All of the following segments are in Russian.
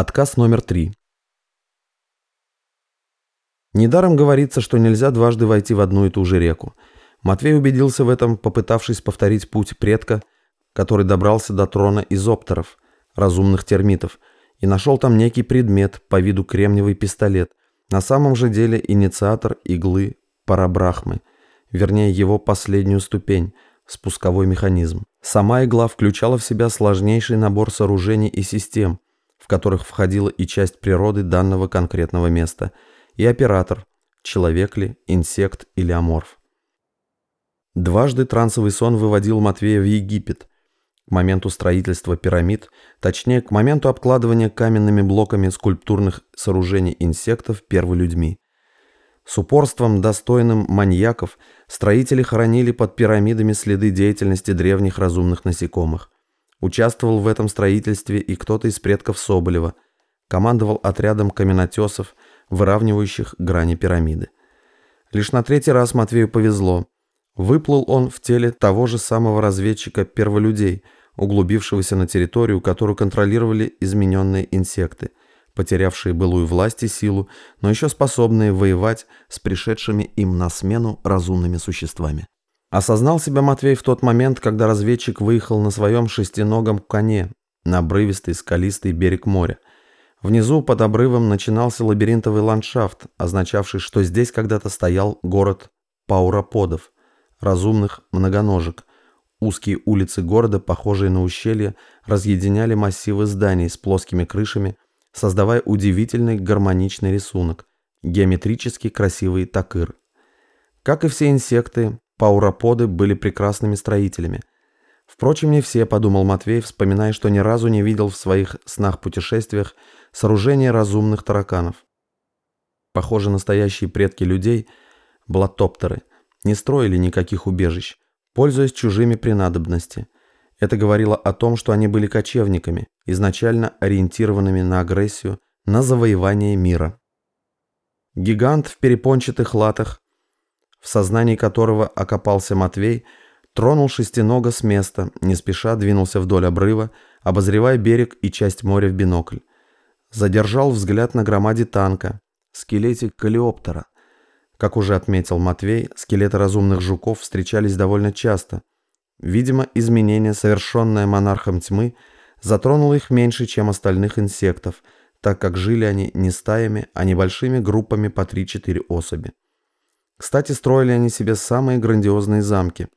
Отказ номер три. Недаром говорится, что нельзя дважды войти в одну и ту же реку. Матвей убедился в этом, попытавшись повторить путь предка, который добрался до трона изоптеров, разумных термитов, и нашел там некий предмет по виду кремниевый пистолет, на самом же деле инициатор иглы парабрахмы, вернее его последнюю ступень, спусковой механизм. Сама игла включала в себя сложнейший набор сооружений и систем, в которых входила и часть природы данного конкретного места, и оператор, человек ли, инсект или аморф. Дважды трансовый сон выводил Матвея в Египет, к моменту строительства пирамид, точнее, к моменту обкладывания каменными блоками скульптурных сооружений инсектов перволюдьми. С упорством, достойным маньяков, строители хоронили под пирамидами следы деятельности древних разумных насекомых. Участвовал в этом строительстве и кто-то из предков Соболева. Командовал отрядом каменотесов, выравнивающих грани пирамиды. Лишь на третий раз Матвею повезло. Выплыл он в теле того же самого разведчика перволюдей, углубившегося на территорию, которую контролировали измененные инсекты, потерявшие былую власть и силу, но еще способные воевать с пришедшими им на смену разумными существами. Осознал себя Матвей в тот момент, когда разведчик выехал на своем шестиногом коне на обрывистый скалистый берег моря. Внизу под обрывом начинался лабиринтовый ландшафт, означавший, что здесь когда-то стоял город пауроподов, разумных многоножек. Узкие улицы города, похожие на ущелья, разъединяли массивы зданий с плоскими крышами, создавая удивительный гармоничный рисунок, геометрически красивый такыр. Как и все инсекты, Пауроподы были прекрасными строителями. Впрочем, не все, подумал Матвей, вспоминая, что ни разу не видел в своих снах-путешествиях сооружения разумных тараканов. Похоже, настоящие предки людей, блатоптеры, не строили никаких убежищ, пользуясь чужими принадобности. Это говорило о том, что они были кочевниками, изначально ориентированными на агрессию, на завоевание мира. Гигант в перепончатых латах в сознании которого окопался Матвей, тронул шестинога с места, не спеша двинулся вдоль обрыва, обозревая берег и часть моря в бинокль. Задержал взгляд на громаде танка, скелете калиоптера. Как уже отметил Матвей, скелеты разумных жуков встречались довольно часто. Видимо, изменение, совершенное монархом тьмы, затронуло их меньше, чем остальных инсектов, так как жили они не стаями, а небольшими группами по 3-4 особи. Кстати, строили они себе самые грандиозные замки,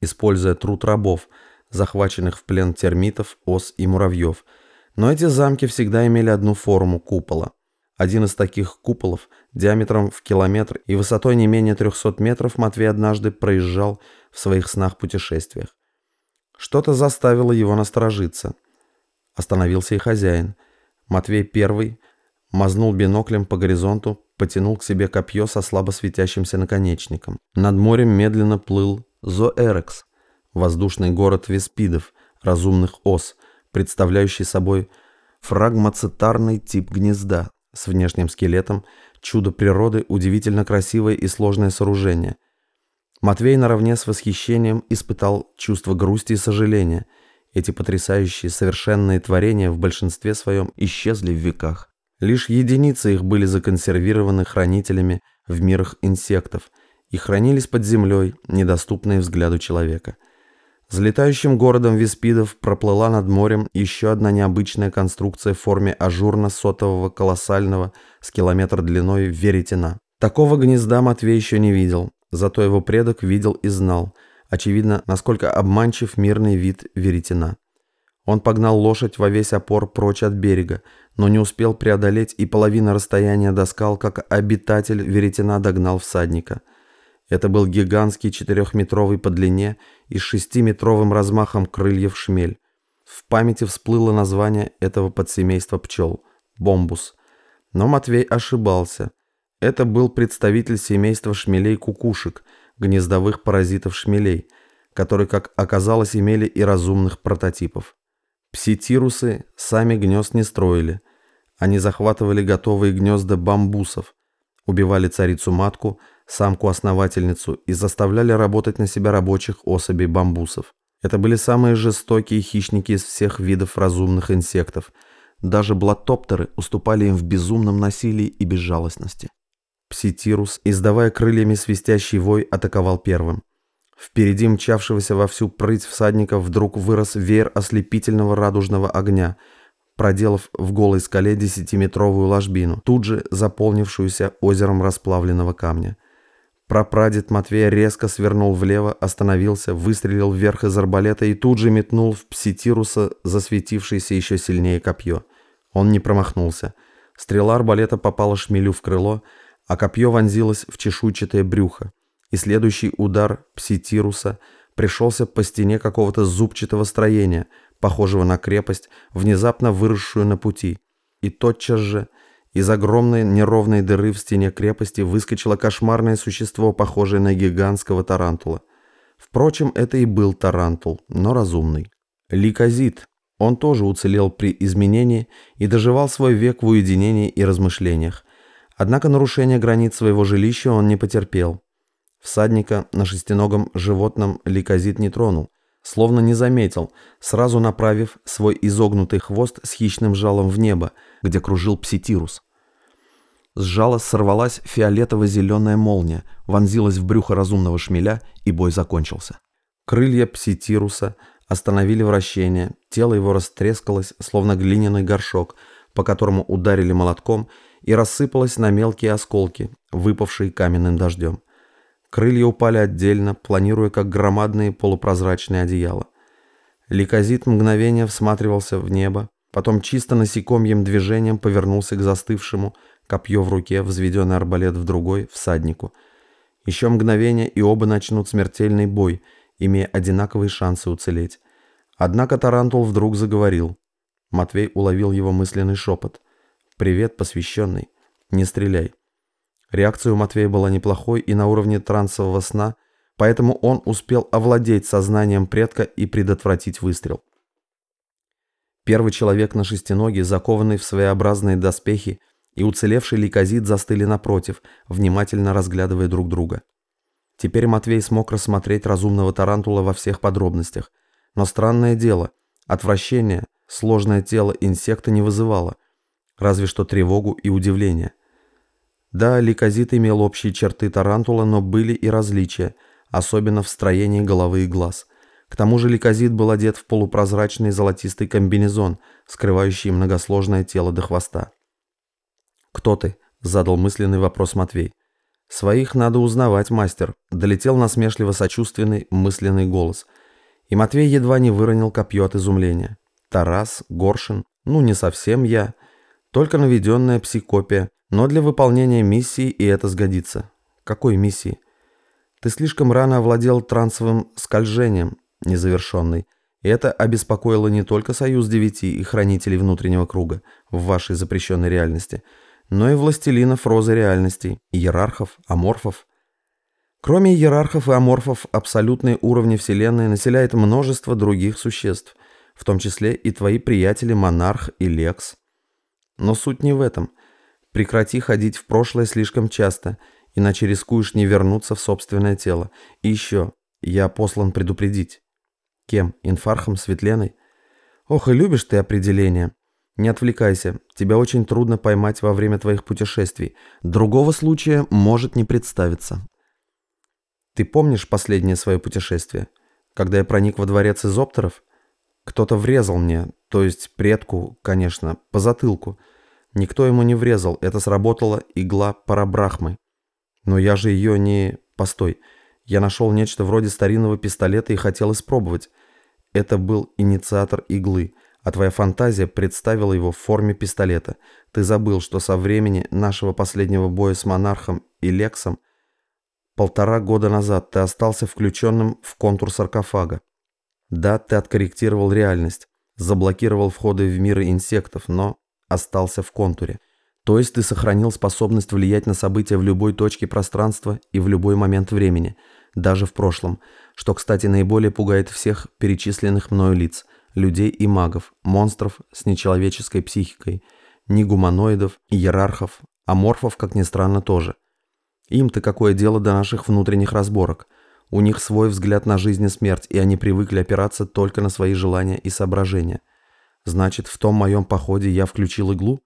используя труд рабов, захваченных в плен термитов, ос и муравьев. Но эти замки всегда имели одну форму купола. Один из таких куполов, диаметром в километр и высотой не менее 300 метров, Матвей однажды проезжал в своих снах-путешествиях. Что-то заставило его насторожиться. Остановился и хозяин. Матвей первый мазнул биноклем по горизонту, потянул к себе копье со слабо светящимся наконечником. Над морем медленно плыл Зоэрекс, воздушный город веспидов, разумных ос, представляющий собой фрагмацитарный тип гнезда с внешним скелетом, чудо природы, удивительно красивое и сложное сооружение. Матвей наравне с восхищением испытал чувство грусти и сожаления. Эти потрясающие совершенные творения в большинстве своем исчезли в веках. Лишь единицы их были законсервированы хранителями в мирах инсектов и хранились под землей, недоступные взгляду человека. Взлетающим городом Веспидов проплыла над морем еще одна необычная конструкция в форме ажурно-сотового колоссального с километр длиной веретена. Такого гнезда Матвей еще не видел, зато его предок видел и знал, очевидно, насколько обманчив мирный вид веретена. Он погнал лошадь во весь опор прочь от берега, но не успел преодолеть и половина расстояния до скал, как обитатель веретена догнал всадника. Это был гигантский четырехметровый по длине и с шестиметровым размахом крыльев шмель. В памяти всплыло название этого подсемейства пчел – бомбус. Но Матвей ошибался. Это был представитель семейства шмелей-кукушек, гнездовых паразитов шмелей, которые, как оказалось, имели и разумных прототипов. Пситирусы сами гнезд не строили – они захватывали готовые гнезда бамбусов, убивали царицу-матку, самку-основательницу и заставляли работать на себя рабочих особей бамбусов. Это были самые жестокие хищники из всех видов разумных инсектов, Даже блаттоптеры уступали им в безумном насилии и безжалостности. Пситирус, издавая крыльями свистящий вой, атаковал первым. Впереди мчавшегося во всю прыть всадника вдруг вырос веер ослепительного радужного огня, проделав в голой скале десятиметровую ложбину, тут же заполнившуюся озером расплавленного камня. Прапрадед Матвея резко свернул влево, остановился, выстрелил вверх из арбалета и тут же метнул в пситируса засветившееся еще сильнее копье. Он не промахнулся. Стрела арбалета попала шмелю в крыло, а копье вонзилось в чешуйчатое брюхо. И следующий удар пситируса пришелся по стене какого-то зубчатого строения, похожего на крепость, внезапно выросшую на пути. И тотчас же из огромной неровной дыры в стене крепости выскочило кошмарное существо, похожее на гигантского тарантула. Впрочем, это и был тарантул, но разумный. Ликазит. Он тоже уцелел при изменении и доживал свой век в уединении и размышлениях. Однако нарушение границ своего жилища он не потерпел. Всадника на шестиногом животном Ликазит не тронул, словно не заметил, сразу направив свой изогнутый хвост с хищным жалом в небо, где кружил пситирус. С жала сорвалась фиолетово-зеленая молния, вонзилась в брюхо разумного шмеля, и бой закончился. Крылья пситируса остановили вращение, тело его растрескалось, словно глиняный горшок, по которому ударили молотком, и рассыпалось на мелкие осколки, выпавшие каменным дождем. Крылья упали отдельно, планируя как громадные полупрозрачные одеяла. Ликазит мгновение всматривался в небо, Потом чисто насекомьем движением повернулся к застывшему, копье в руке, взведенный арбалет в другой, всаднику. Еще мгновение, и оба начнут смертельный бой, имея одинаковые шансы уцелеть. Однако Тарантул вдруг заговорил. Матвей уловил его мысленный шепот. «Привет, посвященный. Не стреляй». Реакция у Матвея была неплохой и на уровне трансового сна, поэтому он успел овладеть сознанием предка и предотвратить выстрел. Первый человек на шестиноге, закованный в своеобразные доспехи, и уцелевший ликазит застыли напротив, внимательно разглядывая друг друга. Теперь Матвей смог рассмотреть разумного тарантула во всех подробностях. Но странное дело, отвращение, сложное тело инсекта не вызывало, разве что тревогу и удивление. Да, ликазит имел общие черты тарантула, но были и различия, особенно в строении головы и глаз. К тому же ликозит был одет в полупрозрачный золотистый комбинезон, скрывающий многосложное тело до хвоста. «Кто ты?» – задал мысленный вопрос Матвей. «Своих надо узнавать, мастер», – долетел насмешливо сочувственный мысленный голос. И Матвей едва не выронил копье от изумления. «Тарас, Горшин, ну не совсем я, только наведенная псикопия, но для выполнения миссии и это сгодится». «Какой миссии?» «Ты слишком рано овладел трансовым скольжением, незавершенный. И это обеспокоило не только Союз Девяти и Хранителей Внутреннего Круга в вашей запрещенной реальности, но и властелинов розы реальностей, иерархов, аморфов. Кроме иерархов и аморфов, абсолютные уровни Вселенной населяет множество других существ, в том числе и твои приятели Монарх и Лекс. Но суть не в этом. Прекрати ходить в прошлое слишком часто, иначе рискуешь не вернуться в собственное тело. И еще, я послан предупредить. Кем? Инфархом? Светленой? Ох, и любишь ты определение. Не отвлекайся, тебя очень трудно поймать во время твоих путешествий. Другого случая может не представиться. Ты помнишь последнее свое путешествие? Когда я проник во дворец изоптеров? Кто-то врезал мне, то есть предку, конечно, по затылку. Никто ему не врезал, это сработала игла парабрахмы. Но я же ее не... Постой. Я нашел нечто вроде старинного пистолета и хотел испробовать. Это был инициатор иглы, а твоя фантазия представила его в форме пистолета. Ты забыл, что со времени нашего последнего боя с монархом и Лексом полтора года назад ты остался включенным в контур саркофага. Да, ты откорректировал реальность, заблокировал входы в миры инсектов, но остался в контуре. То есть ты сохранил способность влиять на события в любой точке пространства и в любой момент времени, даже в прошлом, что, кстати, наиболее пугает всех перечисленных мною лиц, людей и магов, монстров с нечеловеческой психикой, ни гуманоидов, иерархов, аморфов, как ни странно, тоже. Им-то какое дело до наших внутренних разборок? У них свой взгляд на жизнь и смерть, и они привыкли опираться только на свои желания и соображения. Значит, в том моем походе я включил иглу?